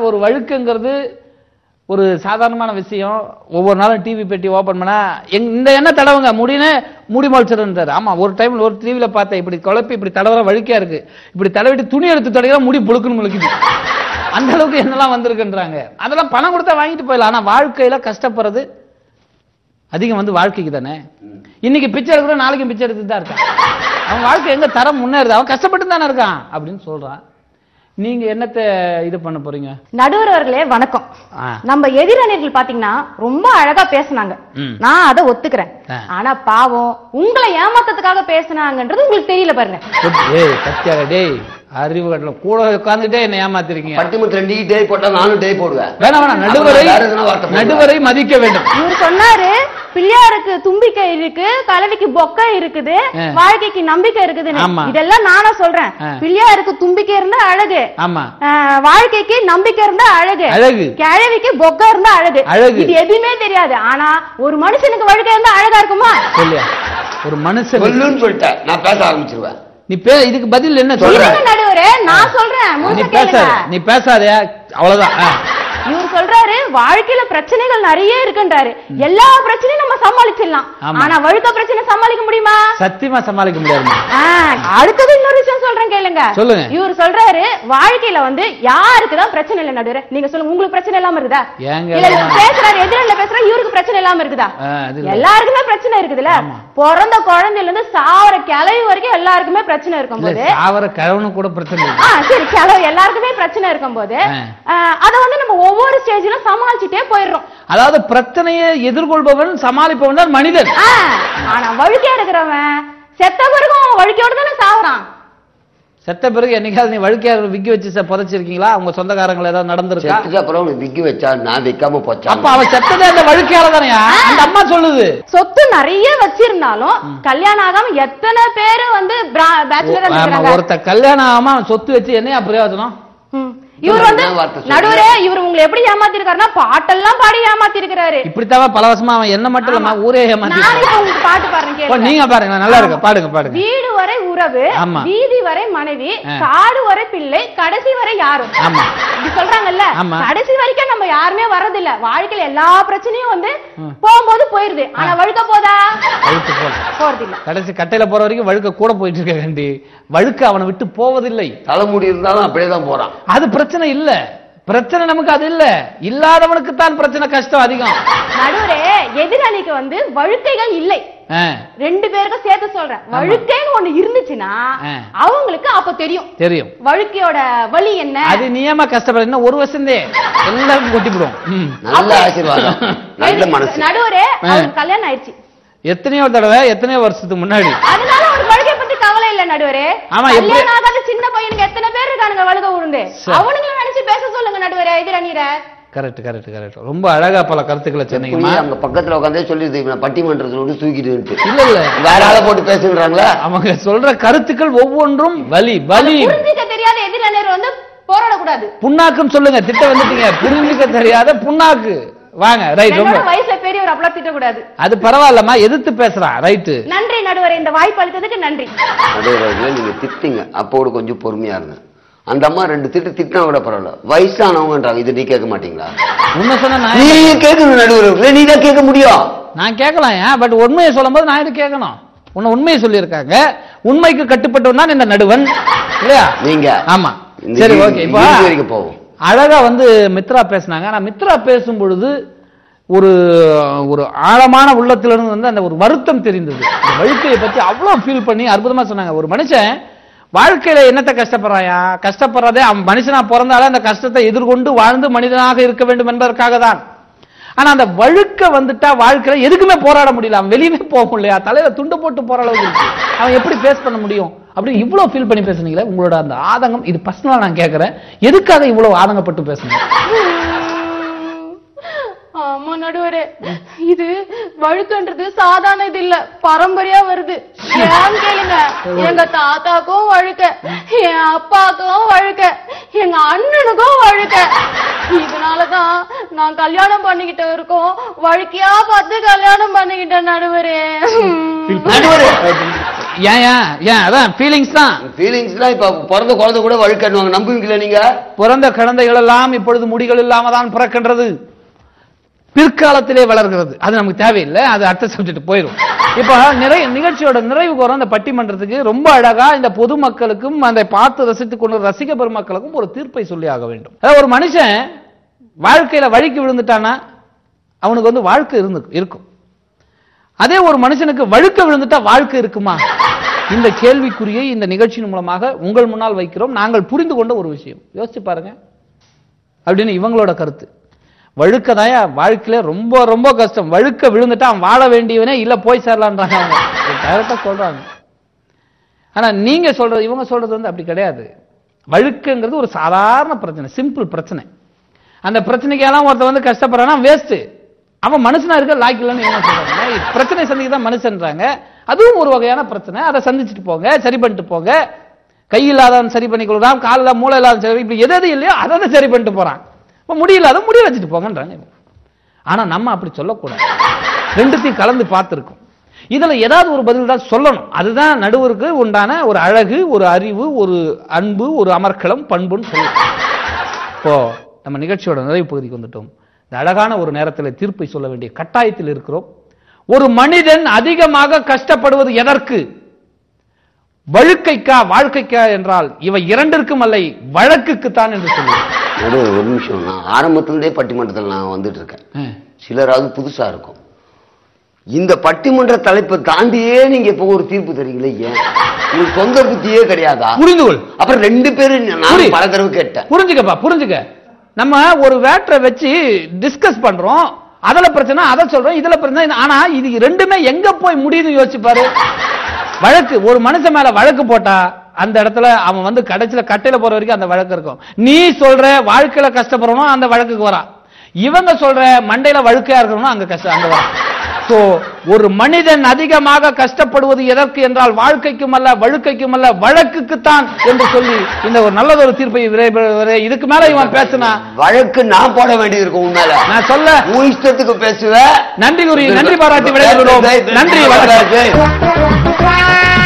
ஒரு வழுக்குங்கிறது ஒரு சாதாரணமான விஷயம். ஒவ்வொரு நாளும் டிவி பெட்டி ஓப்பன் பண்ணா எங் இந்த என்ன தடவுங்க? முடின்னு முடி மொழிச்சிருந்தாரு ஆமா ஒரு டைம்ல ஒரு டிவியில் பார்த்தேன் இப்படி குழப்பி இப்படி தடவை வழுக்கியா இருக்கு. இப்படி தடவிட்டு துணி எடுத்து தொடங்கினா முடி புழுக்குன்னு முழுக்குது. அந்த அளவுக்கு என்னெல்லாம் வந்திருக்குன்றாங்க. அதெல்லாம் பணம் கொடுத்தா வாங்கிட்டு போயிடலாம். ஆனா வாழ்க்கையில கஷ்டப்படுறது அதிகம் வந்து வாழ்க்கைக்கு தானே. இன்னைக்கு பிச்சை எடுக்கிற நாளைக்கு பிச்சை எடுத்துட்டு தான் இருக்கான். அவன் வாழ்க்கை எங்க தரம் முன்னேறுது? அவன் கஷ்டப்பட்டு தானே இருக்கான். அப்படின்னு சொல்றான். நீங்க என்னத்தை இது பண்ண போறீங்க நடுவர் அவர்களே வணக்கம். நம்ம எதிரணிகள் பாத்தீங்கன்னா ரொம்ப அழகா பேசுனாங்க. நான் அதை ஒத்துக்கிறேன். ஆனா பாவம் உங்களை ஏமாத்தத்துக்காக பேசுனாங்கன்றது உங்களுக்கு தெரியல பாருங்க டேய் அறிவு கட்டல கூட உட்கார்ந்துட்டே என்ன ஏமாத்திருக்கீங்க. பட்டிமன்ற நீ டே போட்டா நானும் டே போடுவேன். வேணாம் வேணாம். நடுவரை. நடுவரை மதிக்க வேண்டும். இவர் சொன்னாரு பிள்ளையாருக்கு தும்பிக்கை இருக்கு கலவிக்கு பொக்கை இருக்குது. வாழ்க்கைக்கு நம்பிக்கை இருக்குதுன்னு. ஆமா. இதெல்லாம் நானா சொல்றேன். பிள்ளையாருக்கு தும்பிக்கை இருந்தா அழகு. ஆமா. வாழ்க்கைக்கு நம்பிக்கை இருந்தா அழகு. அழகு. கிழவிக்கு பொக்கை இருந்தா அழகு. அழகு. இது எதுவுமே தெரியாது. ஆனா ஒரு மனுஷனுக்கு வழுக்கை இருந்தா அழகா இருக்குமா? ஒரு மனுஷன் சொல்லிட்டேன். நான் பேச ஆரம்பிச்சிருவேன். நீ பே இதுக்கு பதில் என்ன சொல்ற? நான் சொல்றேன். நீ பேசாத. நீ பேசாதே அவ்வளவுதான். இவர் சொல்றாரு வாழ்க்கையில பிரச்சனைகள் நிறைய இருக்குன்றாரு. எல்லா பிரச்சனையும் நம்ம சமாளிச்சிடலாம். ஆனா வழுக்க பிரச்சனை சமாளிக்க முடியுமா? சத்தியமா சமாளிக்க முடியாது அடுத்தது இன்னொரு சொல்றேன் கேளுங்க. சொல்லுங்க. இவர் சொல்றாரு வாழ்க்கையில வந்து யாருக்கு தான் பிரச்சனை இல்ல நடுவரே. நீங்க சொல்லுங்க உங்களுக்கு பிரச்சனை இல்லாம இருக்குதா? இல்ல? பேசுறாரு எதிரில பேசுறாரு இவருக்கு பிரச்சனை இல்லாம இருக்குதா. எல்லாருக்குமே பிரச்சனை இருக்குதுல்ல? பிறந்த குழந்தையில இருந்து சாவர கிளவி வரைக்கும் எல்லாருக்குமே பிரச்சனை இல்ல இருக்கும்போது சாவர கிழவனு கூட பிரச்சனை சரி கிளவி எல்லாருக்குமே பிரச்சனை இருக்கும்போது ஆ. ஆ, அத வந்து நம்ம ஒவ்வொரு ஸ்டேஜ்ல சமாளிச்சுட்டே போயிடுறோம். அதாவது பிரச்சனையை எதிர்கொள்பவன் சமாளிப்பவன் தான் மனிதன். ஆனா வழுக்கே இருக்கிறவன் செத்த பிறகும் அவன் வழுக்கையோட தானே சாகுறான் செத்த பிறகு என்னைக்காவது நீ வழுக்கையார் விக்கி வச்சு ச- புதைச்சிருக்கீங்களா? உங்க சொந்தக்காரங்களை ஏதாவது நடந்திருக்கா? அப்புறம் விக்கி வச்சா நான் வைக்காம போச்சா அப்ப அவன் செத்ததே அந்த வழுக்கையால தானயா? அந்த அம்மா சொல்லுது. சொத்து நிறைய வச்சிருந்தாலும் கல்யாணம் ஆகாம எத்தனை பேரு வந்து ஒருத்த கல்யாணம் ஆகாம அவன் சொத்து வச்சு என்னையா பிரயோஜனம். இவர் வந்து? நடுவரே இவர் உங்களை எப்படி ஏமாத்திருக்காருன்னா பாட்டெல்லாம் பாடி ஏமாத்திருக்கிறாரு. இப்படித்தான் பல வருஷமா அவன் என்ன மட்டும் இல்ல ஊரே ஏமாத்தி பாட்டு கேளுங்க. நீங்க பாருங்க நல்லா இருக்கு பாடுங்க பாடுங்க. வீடு வரை உறவு. வீதி வரை மனைவி. காடு வரை பிள்ளை கடைசி வரை யாரும். ஆமா. இப்படி சொல்றாங்கல்ல. கடைசி வரைக்கும் நம்ம யாருமே வர்றதில்ல. வாழ்க்கையில எல்லா பிரச்சனையும் வந்து போகும்போது போயிருது. ஆனா வழுக்க போதா? போறது இல்ல கடைசி கட்டையில போற வரைக்கும் வழுக்க கூட போயிட்டு இருக்க வழுக்க அவனை விட்டு போவதில்லை. தலைமுடி இருந்தாலும் அப்படியே தான் போறான். அது பிரச்சனை இல்ல. பிரச்சனை நமக்கு அது இல்ல. இல்லாதவனுக்கு தான் பிரச்சனை கஷ்டம் அதிகம். நடுவரே எதிராளிக்கு வந்து வழுக்கைகள் இல்லை. ரெண்டு பேருக்கும் சேர்த்து சொல்றேன். வழுக்கைன்னு ஒண்ணு இருந்துச்சுன்னா. அவங்களுக்கு அப்ப தெரியும். தெரியும். வழுக்கையோட வலி என்ன? அது நீயமா கஷ்டப்பட இன்னும் ஒரு வருஷந்தே எல்லாருக்கும் கொட்டிவிடும். நல்ல ஆசீர்வாதம். நல்ல மனசு. நடுவரே கல்யாணம் ஆயிடுச்சு. எத்தனையோ தடவை எத்தனையோ வருஷத்துக்கு முன்னாடி. கவலை இல்ல நடுவரே. ஆமா, கல்யாணம் ஆகாத சின்ன பையனுக்கு எத்தனை பேர் இருக்கானுங்க வழுக விழுந்து சரி. அவனுங்களை நினைச்சு பேச சொல்லுங்க நடுவரே எதிரணீர கரெக்ட் கரெக்ட் கரெக்ட் ரொம்ப அழகா பல கருத்துக்களை சொன்னீங்கம்மா. அவங்க பக்கத்துல உட்காந்தே சொல்லிடுது இவனை பட்டிமன்றத்துல விட்டு தூக்கிட்டு இல்ல இல்ல. வேற ஆளை போட்டு பேசுகிறாங்களா அவங்க சொல்ற கருத்துக்கள் ஒவ்வொன்றும் வலி வலி. தெரியாத எதிரணீர் வந்து போராடக்கூடாது. புண்ணாக்குன்னு சொல்லுங்க திட்ட வந்துட்டீங்க. புரிஞ்சுக்க தெரியாத புண்ணாக்கு. வாங்க ரைட் ரொம்ப. வயசுல பெரியவர் அப்பெல்லாம் திட்டக்கூடாது. அது பரவாயில்லம்மா எதிர்த்து பேசுறான் ரைட்டு நன்றி நடுவரே இந்த வாய்ப்பு அளித்ததுக்கு நன்றி. அதே நீங்க திட்டுங்க அப்போடு கொஞ்சம் பொறுமையா இருங்க. அந்த அம்மா ரெண்டு திட்டு திட்டினா கூட பரவாயில்ல. வயசானவங்கன்றாங்க இது நீ கேட்க மாட்டீங்களா? உண்மை சொன்னா நான் நீ கேட்கணும் நடுவர். நீ தான் கேட்க முடியும். நான் கேட்கலாம் ஏன்? பட் உண்மையை சொல்லும்போது நான் இது கேட்கணும்? உன்னை உண்மையை சொல்லியிருக்காங்க. உண்மைக்கு கட்டுப்பட்டவன் தான் இந்த நடுவன். இல்லையா? நீங்க. ஆமா. சரி ஓகே இப்போ போவோம். அழகாக வந்து மித்ரா பேசுனாங்க. ஆனால் மித்ரா பேசும் பொழுது ஒரு ஒரு ஆழமான உள்ளத்திலிருந்து வந்து அந்த ஒரு வருத்தம் தெரிந்தது. இந்த வழுக்கையை பற்றி அவ்வளோ ஃபீல் பண்ணி அற்புதமாக சொன்னாங்க. ஒரு மனுஷன் வாழ்க்கையில் என்னத்தை கஷ்டப்படுறாயா? கஷ்டப்படுறதே அவன் மனுஷனா பிறந்தாலே அந்த கஷ்டத்தை எதிர்கொண்டு வாழ்ந்து மனிதனாக இருக்க வேண்டும் என்பதற்காக தான் ஆனா அந்த வழுக்க வந்துட்டா வாழ்க்கையில எதுக்குமே போராட முடியல. அவன் வெளியவே போக முடியலையா? தலையில துண்டு போட்டு போற அளவுக்கு அவன் எப்படி ஃபேஸ் பண்ண முடியும்? அப்படி இவ்வளவு ஃபீல் பண்ணி பேசுனீங்களே உங்களோட அந்த ஆதங்கம் இது பர்சனலா நான் கேட்கறேன் எதுக்காக இவ்வளவு ஆதங்கப்பட்டு பேசுனீங்க? ஆமா நடுவரே இது வழுக்குன்றது சாதாரண இது இல்ல பரம்பரையா வருது. ஏன் கேளுங்க எங்க தாத்தாக்கும் வழுக்க என் அப்பாக்கும் வழுக்க எங்க அண்ணனுக்கும் வழுக்க. இதனாலதான் நான் கல்யாணம் பண்ணிக்கிட்டு இருக்கோம். வழுக்கையா பார்த்து கல்யாணம் பண்ணிக்கிட்டேன் நடுவரே. நடுவர். ஏன் ஏன் ஏன் அதான் ஃபீலிங்ஸ் தான். ஃபீலிங்ஸ்லாம் இப்ப பிறந்த குழந்தை கூட வழுக்கண்ணுவாங்க நம்புவீங்களா நீங்க? பிறந்த குழந்தைகள் எல்லாம் இப்பொழுது முடிகள் இல்லாம தான் பிறக்கின்றது. பிற்காலத்திலே வளர்கிறது. அது நமக்கு தேவையில்லை அது அடுத்த சப்ஜெக்ட் போயிடும் இப்ப நிறைய நிகழ்ச்சியோட நிறைவுக்கு வரும் அந்த பட்டிமன்றத்துக்கு ரொம்ப அழகா இந்த பொதுமக்களுக்கும் அந்த பார்த்து ரசித்துக் கொண்டு ரசிக பெருமக்களுக்கும் ஒரு தீர்ப்பை சொல்லி ஆக வேண்டும். அதாவது ஒரு மனுஷன் வாழ்க்கையில வழிக்கு விழுந்துட்டானா அவனுக்கு வந்து வாழ்க்கை இருந்து இருக்கும். அதே ஒரு மனுஷனுக்கு வழுக்க விழுந்துட்டா வாழ்க்கை இருக்குமா? இந்த கேள்விக்குறியை இந்த நிகழ்ச்சியின் மூலமாக உங்கள் முன்னால் வைக்கிறோம். நாங்கள் புரிந்து கொண்ட ஒரு விஷயம். யோசிச்சு பாருங்க. அப்படின்னு இவங்களோட கருத்து. வழுக்கதாயா வாழ்க்கையில ரொம்ப ரொம்ப கஷ்டம். வழுக்க விழுந்துட்டா அவன் வாழ வேண்டியவனே இல்ல போய் சேரலான்றாங்க அவங்க. டைரக்டா சொல்றாங்க. ஆனா நீங்க சொல்றது இவங்க சொல்றது வந்து அப்படி கிடையாது. வழுக்குங்கிறது ஒரு சாதாரண பிரச்சனை சிம்பிள் பிரச்சனை. அந்த பிரச்சனைக்கெல்லாம் ஒருத்தன் வந்து கஷ்டப்படுறானா வேஸ்ட் அவன் மனுஷனா இருக்க லாய்க்கலன்னு என்ன சொல்றாங்க. பிரச்சனை சந்திக்க தான் மனுஷன்றாங்க. அதுவும் ஒரு வகையான பிரச்சனை. அதை சந்திச்சுட்டு போங்க சரி பண்ணிட்டு போங்க. கை இல்லாதவன் சரி பண்ணி கொள்றான் காலில் மூளை இல்லாத சரி இப்படி எது எது இல்லையோ அதை அதை சரி பண்ணிட்டு போறான். இப்போ முடியல அதை முடிய வச்சுட்டு போங்கன்றாங்க ஆனால் ஆனா நம்ம அப்படி சொல்லக்கூடாது. ரெண்டுத்தையும் கலந்து பார்த்துருக்கோம். இதில் ஏதாவது ஒரு பதில் தான் சொல்லணும். அதுதான் நடுவருக்கு உண்டான ஒரு அழகு ஒரு அறிவு ஒரு அன்பு ஒரு அமர்க்களம் பண்புன்னு சொல்லணும். இப்போ நம்ம நிகழ்ச்சியோட நிறைவு பகுதிக்கு வந்துட்டோம். இந்த அழகான ஒரு நேரத்தில் தீர்ப்பை சொல்ல வேண்டிய கட்டாயத்தில் இருக்கிறோம். ஒரு மனிதன் அதிகமாக கஷ்டப்படுவது எதற்கு? வழுக்கைக்கா வாழ்க்கைக்கா என்றால் இவை இரண்டிற்கும் அல்லை வழக்குக்குத்தான் என்று சொல்லுவோம். நடு ஒரு நிமிஷம் நான் ஆரம்பத்திலிருந்தே பட்டிமன்றத்தில் நான் வந்துட்டு இருக்கேன் சிலராவது புதுசா இருக்கும். இந்த பட்டிமன்ற தலைப்பை தாண்டியே நீங்க இப்போ ஒரு தீர்ப்பு தரீங்களே ஏன்? உங்களுக்கு சொந்த புத்தியே கிடையாதா? புரிந்து கொள். அப்புறம் ரெண்டு பேரும் நான். பல தடவை கேட்டேன். புரிஞ்சுக்கப்பா புரிஞ்சுக்க. நம்ம ஒரு வேட்டரை வச்சு டிஸ்கஸ் பண்றோம். அதுல பிரச்சனை அதை சொல்றோம். இதுல பிரச்சனை ஆனா இது ரெண்டுமே எங்க போய் முடியுதுன்னு யோசிச்சு பாரு. வழக்கு ஒரு மனுஷன் மேல வழக்கு போட்டா அந்த இடத்துல அவன் வந்து கடைசியில கட்டையில போற வரைக்கும் அந்த வழக்கு இருக்கும். நீ சொல்ற வாழ்க்கையில கஷ்டப்படுறோம் அந்த வழக்குக்கு வரான் இவங்க சொல்ற மண்டையில வழுக்கையா இருக்கணும் அங்க கஷ்டம் அங்க வரான் சோ ஒரு மனிதன் அதிகமாக கஷ்டப்படுவது எதற்கு என்றால் வாழ்க்கைக்கும் அல்ல வழுக்கைக்கும் அல்ல வழக்குக்குத்தான் என்று சொல்லி இந்த ஒரு நல்லதொரு தீர்ப்பை இதுக்கு மேல இவன் பேசினா வழக்கு நான் போட வேண்டியது இருக்கும் உண்மையில நான் சொல்ல உன் இஷ்டத்துக்கு பேசுவேன் நன்றி கூறி நன்றி பாராட்டி விடைபெறுகிறோம். நன்றி வணக்கம்.